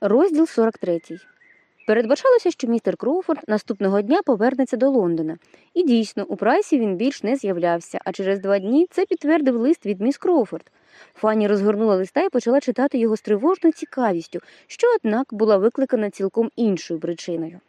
Розділ 43. Передбачалося, що містер Кроуфорд наступного дня повернеться до Лондона. І дійсно, у прайсі він більш не з'являвся, а через два дні це підтвердив лист від міс Кроуфорд. Фанні розгорнула листа і почала читати його з тривожною цікавістю, що, однак, була викликана цілком іншою причиною.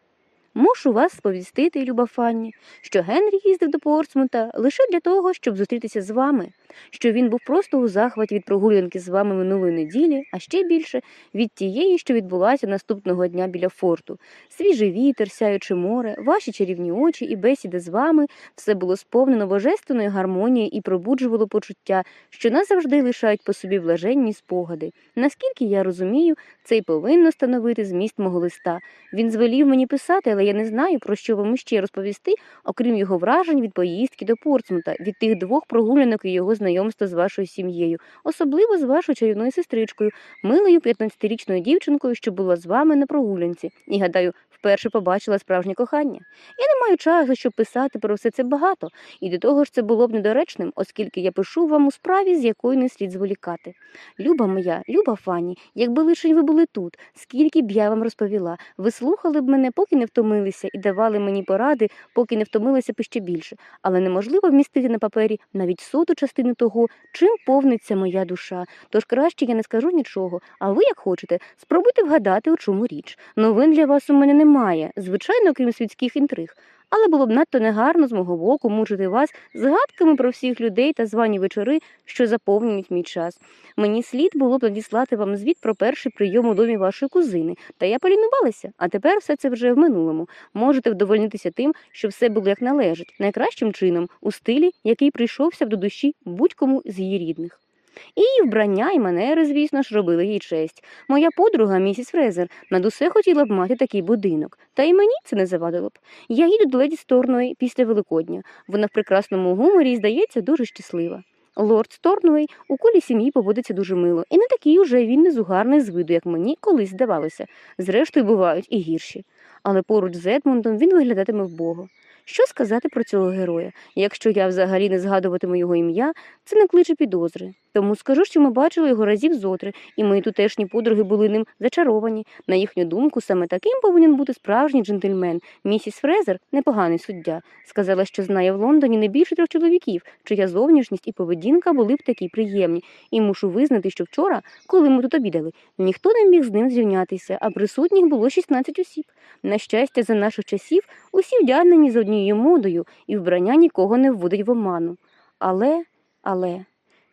Мушу вас сповістити, люба Фанні, що Генрі їздив до Портсмута лише для того, щоб зустрітися з вами, що він був просто у захваті від прогулянки з вами минулої неділі, а ще більше від тієї, що відбулася наступного дня біля форту. Свіжий вітер, сяюче море, ваші чарівні очі і бесіди з вами все було сповнено божественною гармонією і пробуджувало почуття, що назавжди лишають по собі блаженні спогади. Наскільки я розумію, це й повинно становити зміст мого листа. Він звелів мені писати, але я не знаю, про що вам іще розповісти, окрім його вражень від поїздки до Портсмута, від тих двох прогулянок і його знайомства з вашою сім'єю, особливо з вашою чарівною сестричкою, милою 15-річною дівчинкою, що була з вами на прогулянці, і гадаю, вперше побачила справжнє кохання. Я не маю часу, щоб писати про все це багато, і до того ж це було б недоречним, оскільки я пишу вам у справі, з якою не слід зволікати. Люба моя, люба Фанні, якби лише ви були тут, скільки б я вам розповіла, ви слухали б мене, поки не втомилися, і давали мені поради, поки не втомилися б ще більше, але неможливо вмістити на папері навіть соту частину того, чим повниться моя душа. Тож краще я не скажу нічого, а ви, як хочете, спробуйте вгадати, у чому річ. Новин для вас у мене немає, звичайно, крім світських інтриг. Але було б надто негарно з мого боку мучити вас згадками про всіх людей та звані вечори, що заповнюють мій час. Мені слід було б надіслати вам звіт про перший прийом у домі вашої кузини, та я полінувалася, а тепер все це вже в минулому. Можете вдовольнитися тим, що все було як належить, найкращим чином, у стилі, який прийшовся б до душі будь-кому з її рідних. І її вбрання і манери, звісно ж, робили їй честь. Моя подруга, місіс Фрезер, над усе хотіла б мати такий будинок, та й мені це не завадило б. Я їду до леді Сторної після Великодня. Вона в прекрасному гуморі і, здається, дуже щаслива. Лорд Сторнуей у колі сім'ї поводиться дуже мило, і не такий уже він не зугарний з виду, як мені колись здавалося. Зрештою, бувають і гірші. Але поруч з Едмундом він виглядатиме вбого. Що сказати про цього героя? Якщо я взагалі не згадуватиму його ім'я, це не кличе підозри. Тому скажу, що ми бачили його разів зотри, і мої тутешні подруги були ним зачаровані. На їхню думку, саме таким повинен бути справжній джентльмен. Місіс Фрезер, непоганий суддя, сказала, що знає в Лондоні не більше трьох чоловіків, чия зовнішність і поведінка були б такі приємні. І мушу визнати, що вчора, коли ми тут обідали, ніхто не міг з ним зрівнятися, а присутніх було 16 осіб. На щастя, за наших часів усі вдягнені за однією модою, і вбрання нікого не вводить в оману. Але, але,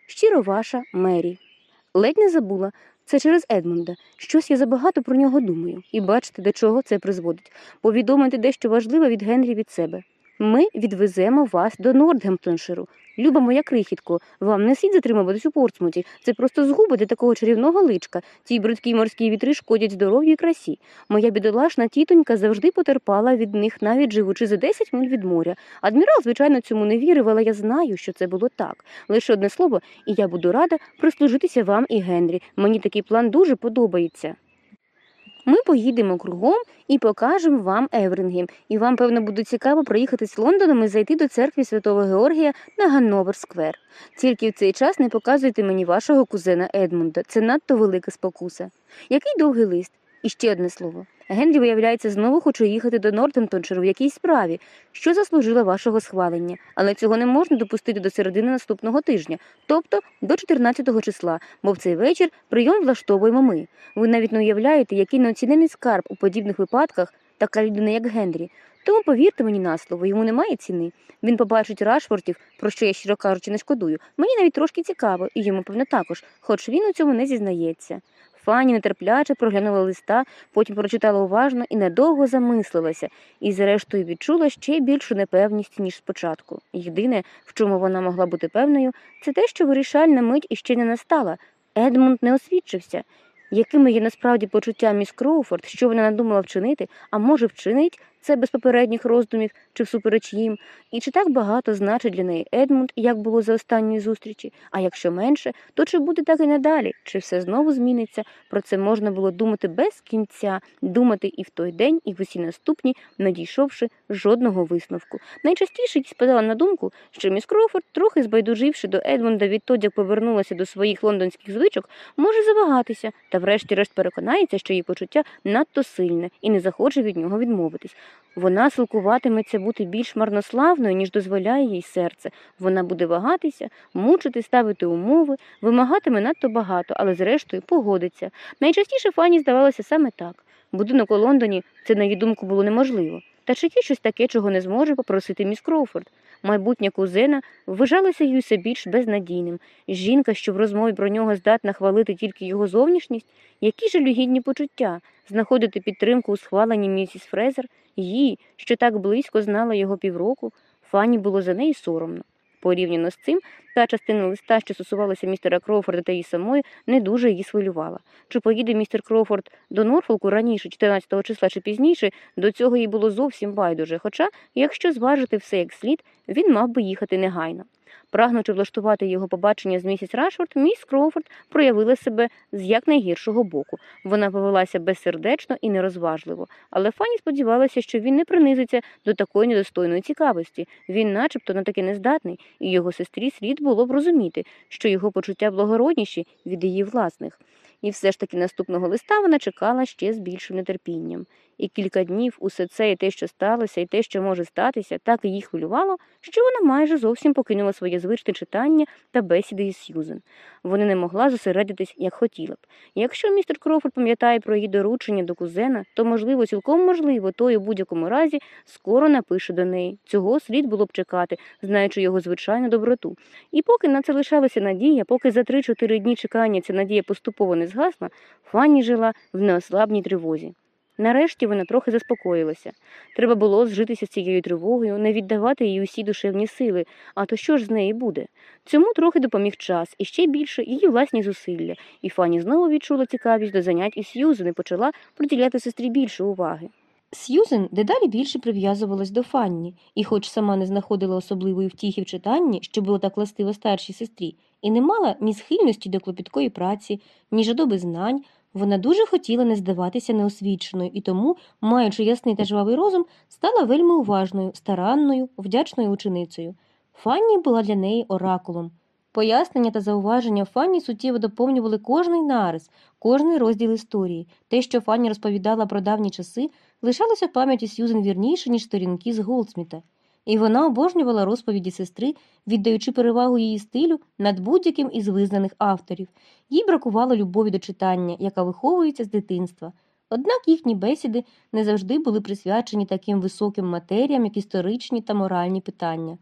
щиро ваша Мері. Ледь не забула. Це через Едмунда. Щось я забагато про нього думаю. І бачите, до чого це призводить. Повідомити дещо важливе від Генрі від себе. Ми відвеземо вас до Нордгемптонширу. Люба моя крихітко, вам не слід затримуватись у Портсмуті. Це просто згубити такого чарівного личка. Ці бридкі морські вітри шкодять здоров'ю і красі. Моя бідолашна тітонька завжди потерпала від них, навіть живучи за 10 миль від моря. Адмірал, звичайно, цьому не вірив, але я знаю, що це було так. Лише одне слово, і я буду рада прислужитися вам і Генрі. Мені такий план дуже подобається. Ми поїдемо кругом і покажемо вам Еврингем. І вам, певно, буде цікаво проїхатись Лондоном і зайти до церкви Святого Георгія на Ганновер Сквер. Тільки в цей час не показуйте мені вашого кузена Едмунда. Це надто велика спокуса. Який довгий лист? І ще одне слово. Генрі, виявляється, знову хоче їхати до Нортемптонширу в якійсь справі, що заслужила вашого схвалення, але цього не можна допустити до середини наступного тижня, тобто до 14-го числа, бо в цей вечір прийом влаштовуємо ми. Ви навіть не уявляєте, який неоцінений скарб у подібних випадках така людина, як Генрі. Тому повірте мені на слово, йому немає ціни. Він побачить Рашфортів, про що я щиро кажучи не шкодую. Мені навіть трошки цікаво, і йому певно також, хоч він у цьому не зізнається. Фані нетерпляче проглянула листа, потім прочитала уважно і недовго замислилася, і зрештою відчула ще більшу непевність, ніж спочатку. Єдине, в чому вона могла бути певною, це те, що вирішальна мить іще не настала. Едмунд не освідчився. Якими є насправді почуття міс Кроуфорд, що вона надумала вчинити, а може вчинить, це без попередніх роздумів чи всупереч їм, і чи так багато значить для неї Едмунд, як було за останньої зустрічі, а якщо менше, то чи буде так і надалі, чи все знову зміниться, про це можна було думати без кінця, думати і в той день, і в усі наступні, не дійшовши жодного висновку. Найчастіше їй спадала на думку, що міс Кроуфорд, трохи збайдуживши до Едмунда відтоді, як повернулася до своїх лондонських звичок, може завагатися та врешті-решт переконається, що її почуття надто сильне і не захоче від нього відмовитись. Вона силкуватиметься бути більш марнославною, ніж дозволяє їй серце. Вона буде вагатися, мучити, ставити умови, вимагатиме надто багато, але зрештою погодиться. Найчастіше Фані здавалося саме так. Будинок у Лондоні це, на її думку, було неможливо. Та чи є щось таке, чого не зможе попросити міс Кроуфорд? Майбутня кузена вважалася їй все більш безнадійним. Жінка, що в розмові про нього здатна хвалити тільки його зовнішність, які жалюгідні почуття, знаходити підтримку у схваленні місіс Фрезер, їй, що так близько знала його півроку, фані було за неї соромно. Порівняно з цим, та частина листа, що стосувалася містера Кроуфорда та її самої, не дуже її свилювала. Чи поїде містер Кроуфорд до Норфолку раніше, 14 числа чи пізніше, до цього їй було зовсім байдуже. Хоча, якщо зважити все як слід, він мав би їхати негайно. Прагнучи влаштувати його побачення з місіс Рашфорд, міс Кроуфорд проявила себе з якнайгіршого боку. Вона повелася безсердечно і нерозважливо, але Фанні сподівалася, що він не принизиться до такої недостойної цікавості. Він, начебто, на таке нездатний, і його сестрі слід було б розуміти, що його почуття благородніші від її власних. І все ж таки наступного листа вона чекала ще з більшим нетерпінням. І кілька днів усе це і те, що сталося, і те, що може статися, так її хвилювало, що вона майже зовсім покинула своє звичне читання та бесіди із Сьюзен. Вона не могла зосередитись, як хотіла б. Якщо містер Крофорд пам'ятає про її доручення до кузена, то, можливо, цілком можливо, той у будь-якому разі скоро напише до неї. Цього слід було б чекати, знаючи його звичайну доброту. І поки на це лишалася надія, поки за три-чотири дні чекання ця надія поступово не згасла, Фанні жила в неослабній тривозі. Нарешті вона трохи заспокоїлася. Треба було зжитися з цією тривогою, не віддавати їй усі душевні сили, а то що ж з неї буде? Цьому трохи допоміг час і ще більше її власні зусилля, і Фанні знову відчула цікавість до занять із Сьюзен і почала приділяти сестрі більше уваги. Сьюзен дедалі більше прив'язувалась до Фанні, і, хоч сама не знаходила особливої втіхи в читанні, що було так властиво старшій сестрі, і не мала ні схильності до клопіткої праці, ні жадоби знань, вона дуже хотіла не здаватися неосвіченою і тому, маючи ясний та жвавий розум, стала вельми уважною, старанною, вдячною ученицею. Фанні була для неї оракулом. Пояснення та зауваження Фанні суттєво доповнювали кожний нарис, кожний розділ історії. Те, що Фанні розповідала про давні часи, лишалося в пам'яті Сьюзен вірніше, ніж сторінки з Голдсміта. І вона обожнювала розповіді сестри, віддаючи перевагу її стилю над будь-яким із визнаних авторів. Їй бракувало любові до читання, яка виховується з дитинства. Однак їхні бесіди не завжди були присвячені таким високим матеріям, як історичні та моральні питання.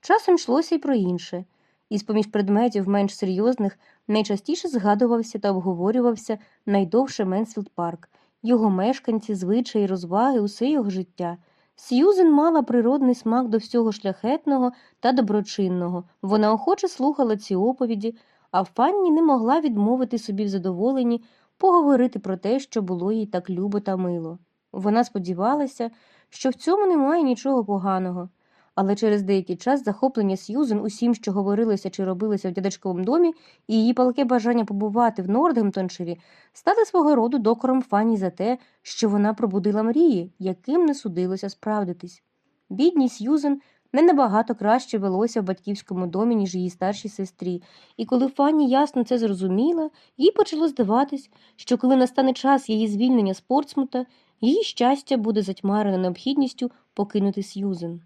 Часом йшлося й про інше. Із поміж предметів менш серйозних найчастіше згадувався та обговорювався найдовше Менсфілд Парк, його мешканці, звичаї, розваги, усе його життя. Сьюзен мала природний смак до всього шляхетного та доброчинного. Вона охоче слухала ці оповіді, а Фанні не могла відмовити собі в задоволенні поговорити про те, що було їй так любо та мило. Вона сподівалася, що в цьому немає нічого поганого. Але через деякий час захоплення Сьюзен усім, що говорилося чи робилося в дядечковому домі, і її палке бажання побувати в Нордгемтонширі стали свого роду докором Фанні за те, що вона пробудила мрії, яким не судилося справдитись. Бідній Сьюзен не набагато краще велося в батьківському домі, ніж її старшій сестрі, і коли Фанні ясно це зрозуміла, їй почало здаватись, що коли настане час її звільнення з Портсмута, її щастя буде затьмарене необхідністю покинути Сьюзен.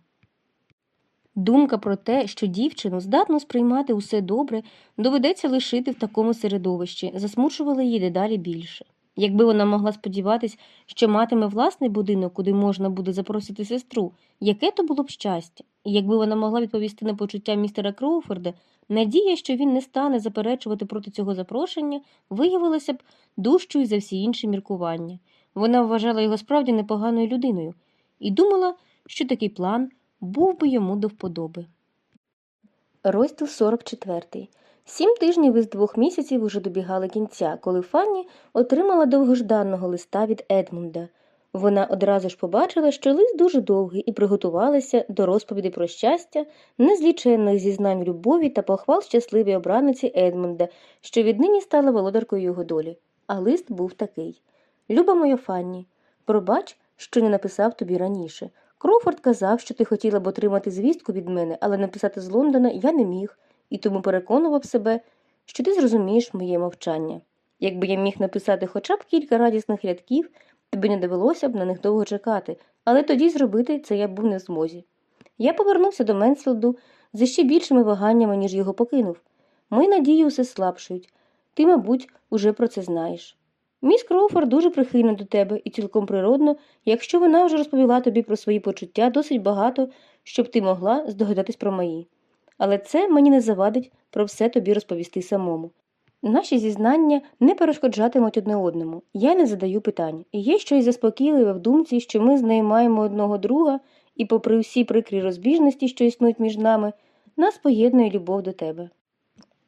Думка про те, що дівчину здатно сприймати усе добре, доведеться лишити в такому середовищі, засмучувала її дедалі більше. Якби вона могла сподіватись, що матиме власний будинок, куди можна буде запросити сестру, яке то було б щастя, і якби вона могла відповісти на почуття містера Кроуфорда, надія, що він не стане заперечувати проти цього запрошення, виявилася б дужчою за всі інші міркування. Вона вважала його справді непоганою людиною і думала, що такий план був би йому до вподоби. Розділ 44. Сім тижнів із двох місяців уже добігали кінця, коли Фанні отримала довгожданого листа від Едмунда. Вона одразу ж побачила, що лист дуже довгий, і приготувалася до розповіді про щастя, незліченних зізнань любові та похвал щасливій обраниці Едмунда, що віднині стала володаркою його долі. А лист був такий: Люба моя Фанні, пробач, що не написав тобі раніше. Кроуфорд казав, що ти хотіла б отримати звістку від мене, але написати з Лондона я не міг, і тому переконував себе, що ти зрозумієш моє мовчання. Якби я міг написати хоча б кілька радісних рядків, тобі не довелося б на них довго чекати, але тоді зробити це я був не в змозі. Я повернувся до Менсфілду з ще більшими ваганнями, ніж його покинув. Мої надії усе слабшують. Ти, мабуть, уже про це знаєш. Міс Кроуфорд дуже прихильна до тебе і цілком природно, якщо вона вже розповіла тобі про свої почуття досить багато, щоб ти могла здогадатись про мої. Але це мені не завадить про все тобі розповісти самому. Наші зізнання не перешкоджатимуть одне одному. Я не задаю питань. Є щось заспокійливе в думці, що ми з нею маємо одного друга, і, попри всі прикрі розбіжності, що існують між нами, нас поєднує любов до тебе.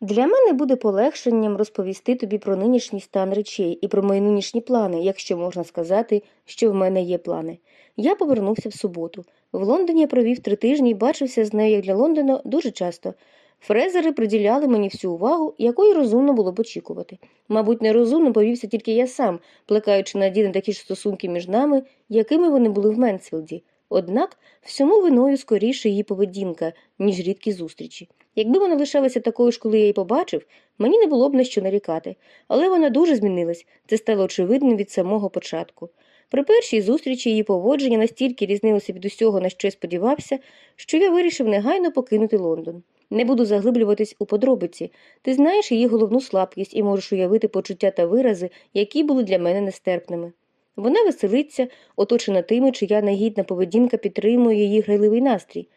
Для мене буде полегшенням розповісти тобі про нинішній стан речей і про мої нинішні плани, якщо можна сказати, що в мене є плани. Я повернувся в суботу. В Лондоні я провів три тижні і бачився з нею як для Лондона дуже часто. Фрезери приділяли мені всю увагу, якої розумно було б очікувати. Мабуть, нерозумно повівся тільки я сам, плекаючи надії на такі ж стосунки між нами, якими вони були в Менсфілді. Однак всьому виною скоріше її поведінка, ніж рідкі зустрічі. Якби вона лишалася такою ж, коли я її побачив, мені не було б на що нарікати, але вона дуже змінилась, це стало очевидним від самого початку. При першій зустрічі її поводження настільки різнилося від усього, на що я сподівався, що я вирішив негайно покинути Лондон. Не буду заглиблюватись у подробиці. Ти знаєш її головну слабкість і можеш уявити почуття та вирази, які були для мене нестерпними. Вона веселиться, оточена тими, чия негідна поведінка підтримує її грайливий настрій.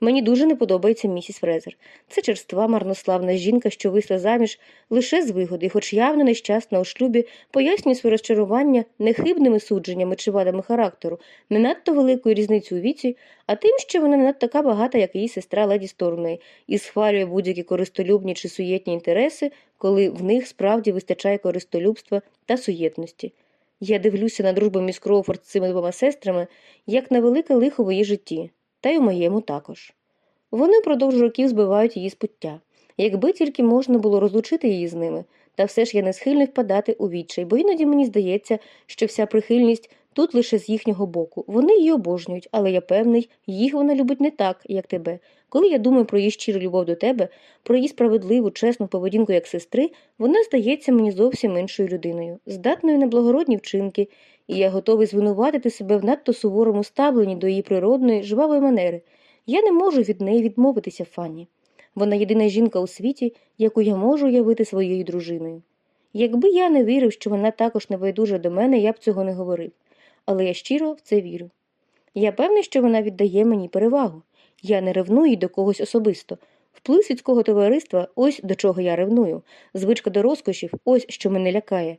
Мені дуже не подобається місіс Фрезер. Це черства, марнославна жінка, що вийшла заміж лише з вигоди, хоч явно нещасна у шлюбі, пояснює своє розчарування нехибними судженнями чи вадами характеру, не надто великою різницею у віці, а тим, що вона не надто така багата, як її сестра Леді Сторней, і схвалює будь-які користолюбні чи суєтні інтереси, коли в них справді вистачає користолюбства та суєтності. Я дивлюся на дружбу міс Кроуфорд з цими двома сестрами, як на велике лихо в її житті, та й у моєму також. Вони впродовж років збивають її з пуття. Якби тільки можна було розлучити її з ними, та все ж я не схильний впадати у відчай, бо іноді мені здається, що вся прихильність тут лише з їхнього боку. Вони її обожнюють, але я певний, їх вона любить не так, як тебе. Коли я думаю про її щиру любов до тебе, про її справедливу, чесну поведінку як сестри, вона здається мені зовсім іншою людиною, здатною на благородні вчинки, і я готовий звинуватити себе в надто суворому ставленні до її природної, жвавої манери. Я не можу від неї відмовитися, Фанні. Вона єдина жінка у світі, яку я можу уявити своєю дружиною. Якби я не вірив, що вона також небайдужа до мене, я б цього не говорив, але я щиро в це вірю. Я певний, що вона віддає мені перевагу. Я не ревную до когось особисто. Вплив світського товариства ось до чого я ревную, звичка до розкошів ось що мене лякає.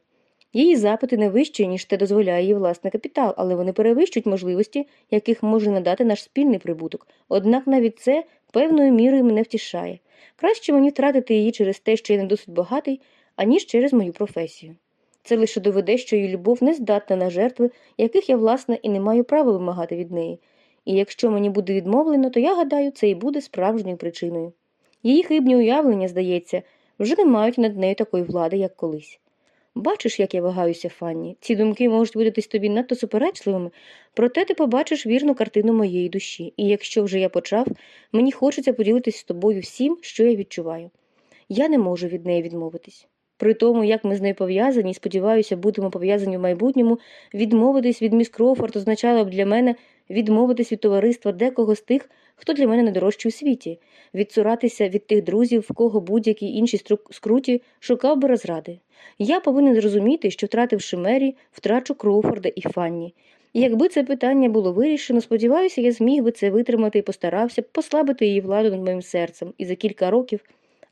Її запити не вищі, ніж те дозволяє її власний капітал, але вони перевищують можливості, яких може надати наш спільний прибуток. Однак навіть це певною мірою мене втішає. Краще мені втратити її через те, що я не досить багатий, аніж через мою професію. Це лише доведе, що її любов не здатна на жертви, яких я, власне, і не маю права вимагати від неї. І якщо мені буде відмовлено, то я гадаю, це і буде справжньою причиною. Її хибні уявлення, здається, вже не мають над нею такої влади, як колись. Бачиш, як я вагаюся, Фанні. Ці думки можуть видатись тобі надто суперечливими, проте ти побачиш вірну картину моєї душі, і якщо вже я почав, мені хочеться поділитись з тобою всім, що я відчуваю. Я не можу від неї відмовитись. При тому, як ми з нею пов'язані, і сподіваюся, будемо пов'язані в майбутньому, відмовитись від міс Кроуфорд означало б для мене відмовитись від товариства декого з тих, хто для мене найдорожчий у світі, відцуратися від тих друзів, в кого будь-які інші скруті шукав би розради. Я повинен зрозуміти, що втративши Мері, втрачу Кроуфорда і Фанні. І якби це питання було вирішено, сподіваюся, я зміг би це витримати і постарався послабити її владу над моїм серцем і за кілька років.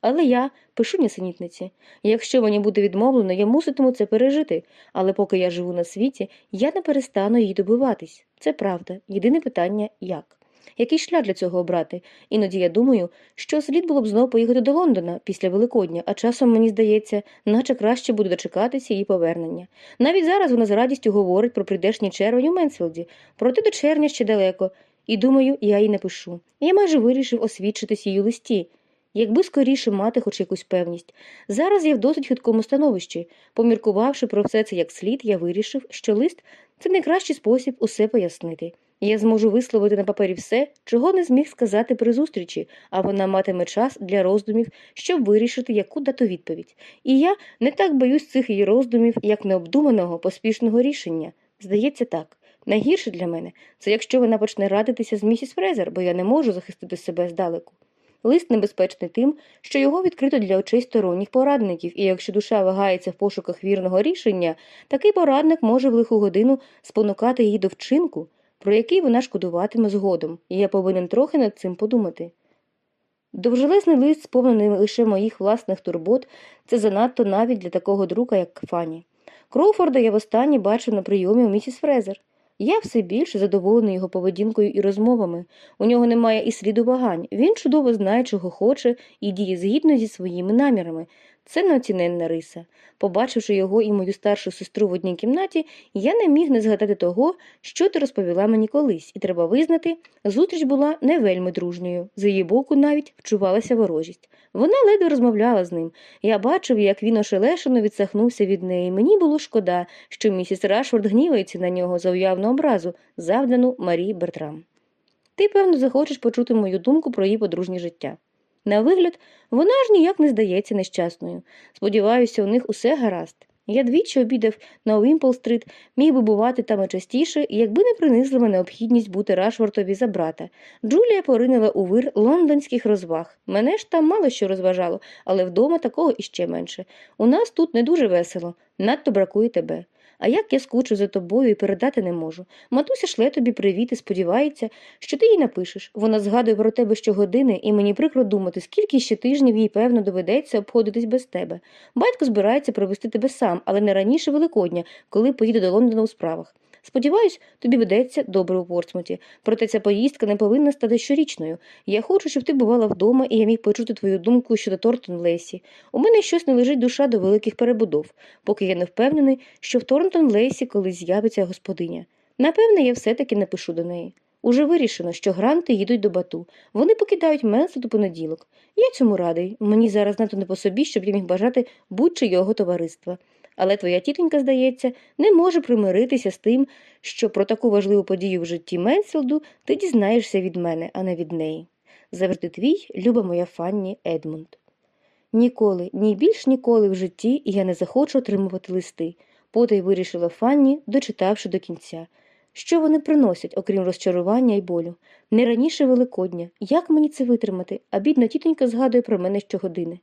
Але я пишу нісенітниці. Якщо мені буде відмовлено, я муситиму це пережити, але поки я живу на світі, я не перестану її добиватись. Це правда. Єдине питання як. який шлях для цього обрати. Іноді я думаю, що слід було б знову поїхати до Лондона після Великодня, а часом мені здається, наче краще буде дочекатися її повернення. Навіть зараз вона з радістю говорить про прийдешній червень у Менсфілді, проте до червня ще далеко. І думаю, я їй напишу. Я майже вирішив освідчитись її листі. Якби скоріше мати хоч якусь певність. Зараз я в досить хиткому становищі. Поміркувавши про все це як слід, я вирішив, що лист це найкращий спосіб усе пояснити. Я зможу висловити на папері все, чого не зміг сказати при зустрічі, а вона матиме час для роздумів, щоб вирішити, яку дати відповідь. І я не так боюсь цих її роздумів, як необдуманого, поспішного рішення. Здається, так. Найгірше для мене це якщо вона почне радитися з місіс Фрезер, бо я не можу захистити себе здалеку. Лист небезпечний тим, що його відкрито для очей сторонніх порадників, і якщо душа вагається в пошуках вірного рішення, такий порадник може в лиху годину спонукати її до вчинку, про який вона шкодуватиме згодом, і я повинен трохи над цим подумати. Довжелезний лист, сповнений лише моїх власних турбот, це занадто навіть для такого друга, як Фані. Кроуфорда я востаннє бачив на прийомі у місіс Фрезер. Я все більше задоволений його поведінкою і розмовами. У нього немає і сліду вагань. Він чудово знає, чого хоче, і діє згідно зі своїми намірами. Це неоціненна риса. Побачивши його і мою старшу сестру в одній кімнаті, я не міг не згадати того, що ти розповіла мені колись, і треба визнати, зустріч була не вельми дружньою. З її боку навіть вчувалася ворожість. Вона ледве розмовляла з ним. Я бачив, як він ошелешено відсахнувся від неї. Мені було шкода, що місіс Рашфорд гнівається на нього за уявну образу, завдану Марії Бертрам. Ти, певно, захочеш почути мою думку про її подружнє життя. На вигляд, вона ж ніяк не здається нещасною. Сподіваюся, у них усе гаразд. Я двічі обідав на Уімпл-стрит, міг би бувати там частіше, якби не принизлива необхідність бути Рашвортові за брата. Джулія поринила у вир лондонських розваг. Мене ж там мало що розважало, але вдома такого іще менше. У нас тут не дуже весело, надто бракує тебе. А як я скучу за тобою і передати не можу. Матуся шле тобі привіт і сподівається, що ти їй напишеш. Вона згадує про тебе щогодини, і мені прикро думати, скільки ще тижнів їй, певно, доведеться обходитись без тебе. Батько збирається провести тебе сам, але не раніше Великодня, коли поїде до Лондона у справах. Сподіваюсь, тобі ведеться добре у Портсмуті, проте ця поїздка не повинна стати щорічною. Я хочу, щоб ти бувала вдома, і я міг почути твою думку щодо Тортон Лесі. У мене щось не лежить душа до великих перебудов, поки я не впевнений, що в Торнтон Лесі колись з'явиться господиня. Напевне, я все-таки напишу до неї. Уже вирішено, що гранти їдуть до бату. Вони покидають Менсет у понеділок. Я цьому радий. Мені зараз надто не по собі, щоб я міг бажати будь-чийого товариства. Але твоя тітонька, здається, не може примиритися з тим, що про таку важливу подію в житті Менсфілду ти дізнаєшся від мене, а не від неї. Завжди твій, люба моя Фанні Едмунд. Ніколи, ні більш ніколи в житті я не захочу отримувати листи, потай вирішила Фанні, дочитавши до кінця. Що вони приносять, окрім розчарування і болю? Не раніше Великодня. Як мені це витримати? А бідна тітонька згадує про мене щогодини.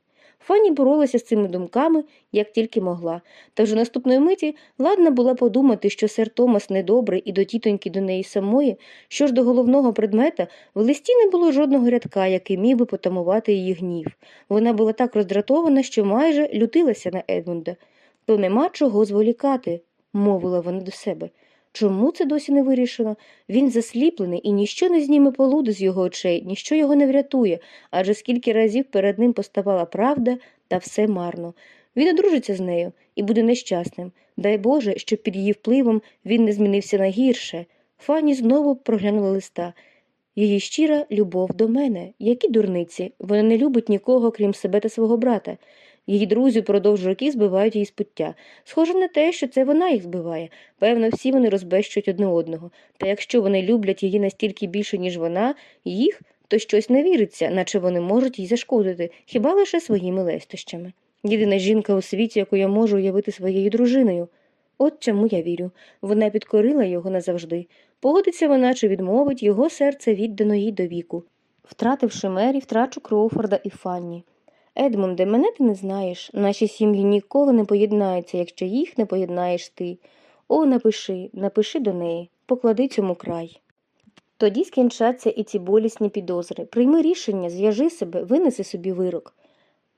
Фанні боролася з цими думками, як тільки могла, та вже наступної миті ладна була подумати, що сер Томас недобрий і до тітоньки до неї самої, що ж до головного предмета, в листі не було жодного рядка, який міг би потамувати її гнів. Вона була так роздратована, що майже лютилася на Едмунда. То нема чого зволікати, мовила вона до себе. Чому це досі не вирішено? Він засліплений, і ніщо не зніме полуди з його очей, ніщо його не врятує, адже скільки разів перед ним поставала правда, та все марно. Він одружиться з нею і буде нещасним. Дай Боже, щоб під її впливом він не змінився на гірше. Фані знову проглянула листа. Її щира любов до мене, які дурниці, вона не любить нікого, крім себе та свого брата. Її друзі впродовж років збивають її з пуття. Схоже на те, що це вона їх збиває. Певно, всі вони розбещують одне одного. Та якщо вони люблять її настільки більше, ніж вона, їх, то щось не віриться, наче вони можуть їй зашкодити, хіба лише своїми лестощами. Єдина жінка у світі, яку я можу уявити своєю дружиною. От чому я вірю. Вона підкорила його назавжди. Погодиться вона чи відмовить його серце віддано їй до віку. Втративши Мері, втрачу Кроуфорда і Фанні. Едмунде, мене ти не знаєш. Наші сім'ї ніколи не поєднаються, якщо їх не поєднаєш ти. О, напиши, напиши до неї, поклади цьому край. Тоді скінчаться і ці болісні підозри. Прийми рішення, зв'яжи себе, винеси собі вирок.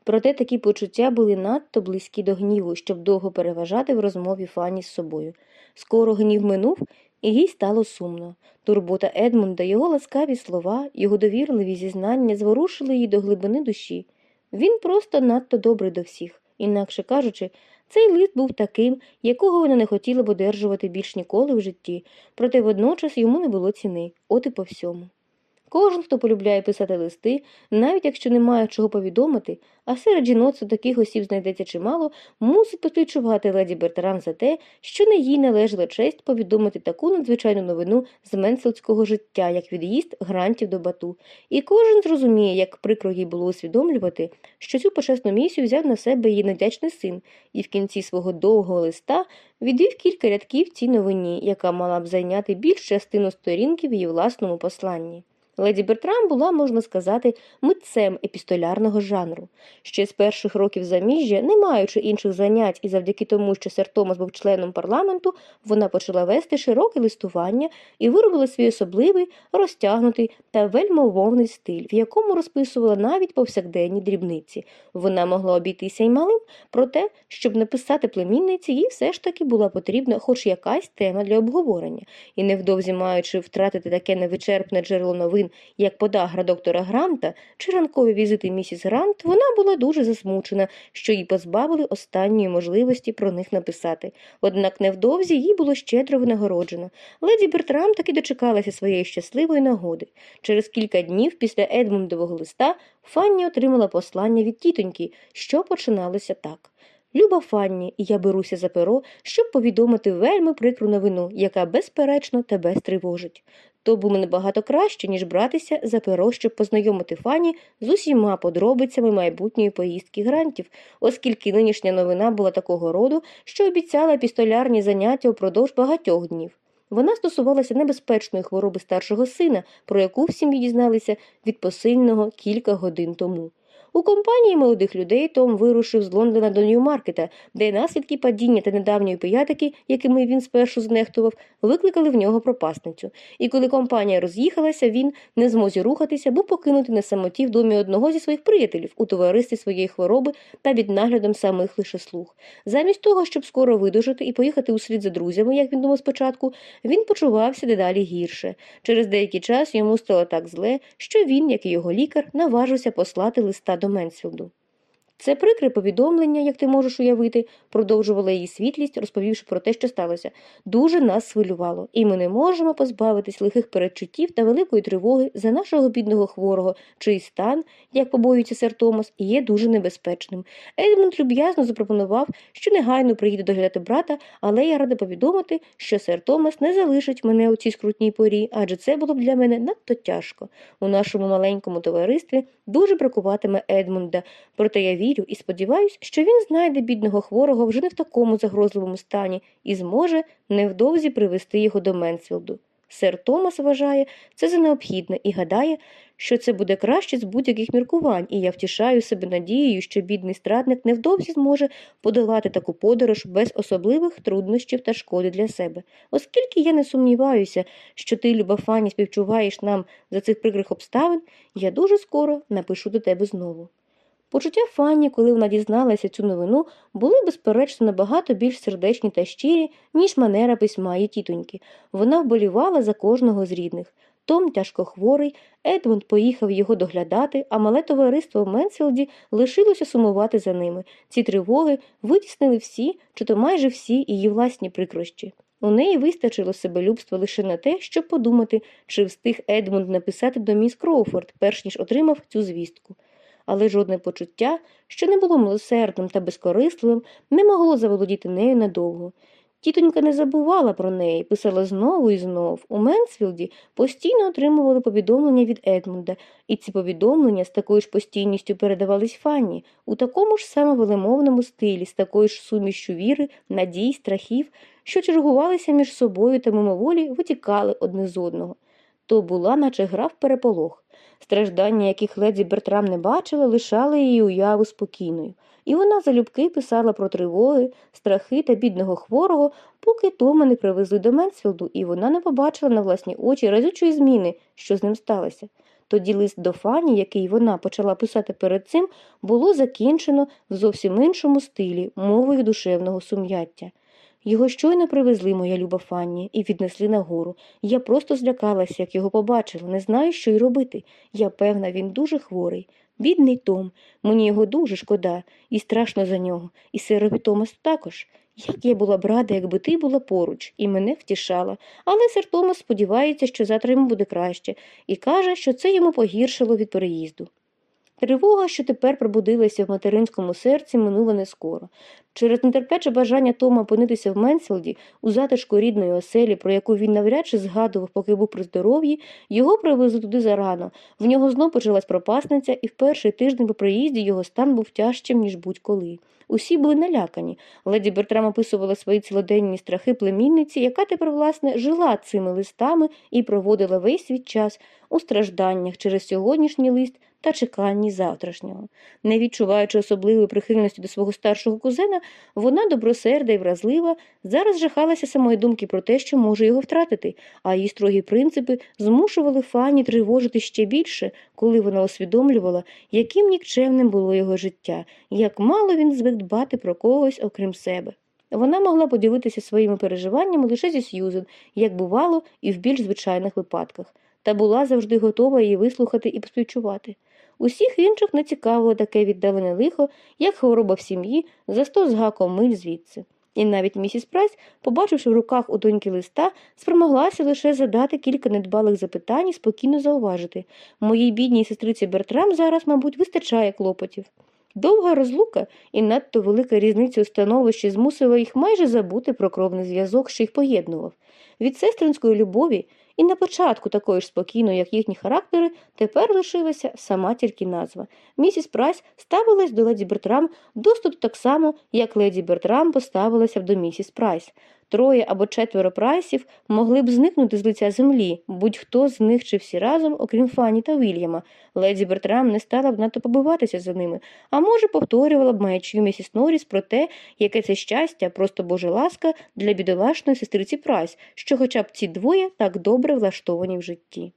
Проте такі почуття були надто близькі до гніву, щоб довго переважати в розмові Фані з собою. Скоро гнів минув, і їй стало сумно. Турбота Едмунда, його ласкаві слова, його довірливі зізнання зворушили її до глибини душі. Він просто надто добрий до всіх, інакше кажучи, цей лист був таким, якого вона не хотіла б одержувати більш ніколи в житті, проте водночас йому не було ціни, от і по всьому. Кожен, хто полюбляє писати листи, навіть якщо не має чого повідомити, а серед жіноцтва таких осіб знайдеться чимало, мусить поспівчувати леді Бертран за те, що не їй належала честь повідомити таку надзвичайну новину з менселського життя, як від'їзд грантів до бату. І кожен зрозуміє, як прикро їй було усвідомлювати, що цю почесну місію взяв на себе її невдячний син, і в кінці свого довгого листа відвів кілька рядків цій новині, яка мала б зайняти більш частину сторінки в її власному посланні. Леді Бертрам була, можна сказати, митцем епістолярного жанру. Ще з перших років заміжжя, не маючи інших занять і завдяки тому, що сер Томас був членом парламенту, вона почала вести широке листування і виробила свій особливий, розтягнутий та вельмововний стиль, в якому розписувала навіть повсякденні дрібниці. Вона могла обійтися й малим, проте, щоб написати племінниці, їй все ж таки була потрібна хоч якась тема для обговорення, і невдовзі маючи втратити таке невичерпне джерело новин, як подагра доктора Гранта чи ранкові візити місіс Грант, вона була дуже засмучена, що їй позбавили останньої можливості про них написати. Однак невдовзі їй було щедро винагороджено. Леді Бертрам таки дочекалася своєї щасливої нагоди. Через кілька днів після Едмундового листа Фанні отримала послання від тітоньки, що починалося так. Люба Фанні, я беруся за перо, щоб повідомити вельми прикру новину, яка безперечно тебе стривожить. То було набагато краще, ніж братися за перо, щоб познайомити Фанні з усіма подробицями майбутньої поїздки грантів, оскільки нинішня новина була такого роду, що обіцяла пістолярні заняття упродовж багатьох днів. Вона стосувалася небезпечної хвороби старшого сина, про яку в сім'ї дізналися від посильного кілька годин тому. У компанії молодих людей Том вирушив з Лондона до Нью-Маркета, де наслідки падіння та недавньої пиятики, якими він спершу знехтував, викликали в нього пропасницю. І коли компанія роз'їхалася, він, не змозі рухатися, був покинутий на самоті в домі одного зі своїх приятелів у товаристві своєї хвороби та під наглядом самих лише слуг. Замість того, щоб скоро видужати і поїхати услід за друзями, як він думав спочатку, він почувався дедалі гірше. Через деякий час йому стало так зле, що він, як і його лікар, наважився послати листа до Менсфілду. Це прикре повідомлення, як ти можеш уявити, продовжувала її світлість, розповівши про те, що сталося. Дуже нас свилювало, і ми не можемо позбавитись лихих передчуттів та великої тривоги за нашого бідного хворого, чий стан, як побоюється сер Томас, є дуже небезпечним. Едмунд люб'язно запропонував, що негайно приїде доглядати брата, але я рада повідомити, що сер Томас не залишить мене у цій скрутній порі, адже це було б для мене надто тяжко. У нашому маленькому товаристві дуже бракуватиме Едмунда, проте я вірю і сподіваюся, що він знайде бідного хворого вже не в такому загрозливому стані і зможе невдовзі привести його до Менсфілду. Сер Томас вважає це за необхідне і гадає, що це буде краще з будь-яких міркувань, і я втішаю себе надією, що бідний страдник невдовзі зможе подолати таку подорож без особливих труднощів та шкоди для себе. Оскільки я не сумніваюся, що ти, люба Фані, співчуваєш нам за цих прикрих обставин, я дуже скоро напишу до тебе знову. Почуття Фанні, коли вона дізналася цю новину, були, безперечно, набагато більш сердечні та щирі, ніж манера письма її тітоньки. Вона вболівала за кожного з рідних. Том тяжко хворий, Едмунд поїхав його доглядати, а мале товариство в Менсфілді лишилося сумувати за ними. Ці тривоги витіснили всі, чи то майже всі її власні прикрощі. У неї вистачило себелюбства лише на те, щоб подумати, чи встиг Едмунд написати до міс Кроуфорд, перш ніж отримав цю звістку але жодне почуття, що не було милосердним та безкорисливим, не могло заволодіти нею надовго. Тітонька не забувала про неї, писала знову і знов. У Менсфілді постійно отримували повідомлення від Едмунда, і ці повідомлення з такою ж постійністю передавались Фанні у такому ж самовелемовному стилі, з такою ж сумішчю віри, надій, страхів, що чергувалися між собою та мимоволі витікали одне з одного. То була, наче гра в переполох. Страждання, яких леді Бертрам не бачила, лишали її уяву спокійною, і вона залюбки писала про тривоги, страхи та бідного хворого, поки Тома не привезли до Менсфілду, і вона не побачила на власні очі разючої зміни, що з ним сталося. Тоді лист до Фані, який вона почала писати перед цим, було закінчено в зовсім іншому стилі, мовою душевного сум'яття. Його щойно привезли, моя люба Фанні, і віднесли нагору. Я просто злякалася, як його побачила, не знаю, що й робити. Я певна, він дуже хворий. Бідний Том, мені його дуже шкода, і страшно за нього, і сирові Томас також. Як я була б рада, якби ти була поруч і мене втішала, але сер Томас сподівається, що завтра йому буде краще, і каже, що це йому погіршило від переїзду. Тривога, що тепер пробудилася в материнському серці, минула не скоро. Через нетерпляче бажання Тома опинитися в Менсфілді, у затишку рідної оселі, про яку він навряд чи згадував, поки був при здоров'ї, його привезли туди зарано. В нього знов почалась пропасниця, і в перший тиждень по приїзді його стан був тяжчим, ніж будь-коли. Усі були налякані. Леді Бертрам описувала свої цілоденні страхи племінниці, яка тепер, власне, жила цими листами і проводила весь свій час у стражданнях через сьогоднішній лист та чеканні завтрашнього. Не відчуваючи особливої прихильності до свого старшого кузена, вона, добросерда і вразлива, зараз жахалася самої думки про те, що може його втратити, а її строгі принципи змушували Фанні тривожити ще більше, коли вона усвідомлювала, яким нікчемним було його життя, як мало він звик дбати про когось, окрім себе. Вона могла поділитися своїми переживаннями лише зі Сьюзен, як бувало, і в більш звичайних випадках, та була завжди готова її вислухати і поспівчувати. Усіх інших не цікавило таке віддалене лихо, як хвороба в сім'ї за сто з гаком миль звідси. І навіть місіс Прайс, побачивши в руках у доньки листа, спромоглася лише задати кілька недбалих запитань і спокійно зауважити моїй бідній сестриці Бертрам зараз, мабуть, вистачає клопотів. Довга розлука і надто велика різниця у становищі змусила їх майже забути про кровний зв'язок, що їх поєднував. Від сестринської любові і на початку такої ж спокійно, як їхні характери, тепер лишилася сама тільки назва. Місіс Прайс ставилась до леді Бертрам доступ так само, як леді Бертрам поставилася до місіс Прайс. Троє або четверо прайсів могли б зникнути з лиця землі, будь-хто з них чи всі разом, окрім Фані та Вільяма. Леді Бертрам не стала б надто побиватися за ними, а може повторювала б маячню місіс Норріс про те, яке це щастя, просто божа ласка для бідолашної сестриці Прайс, що хоча б ці двоє так добре влаштовані в житті.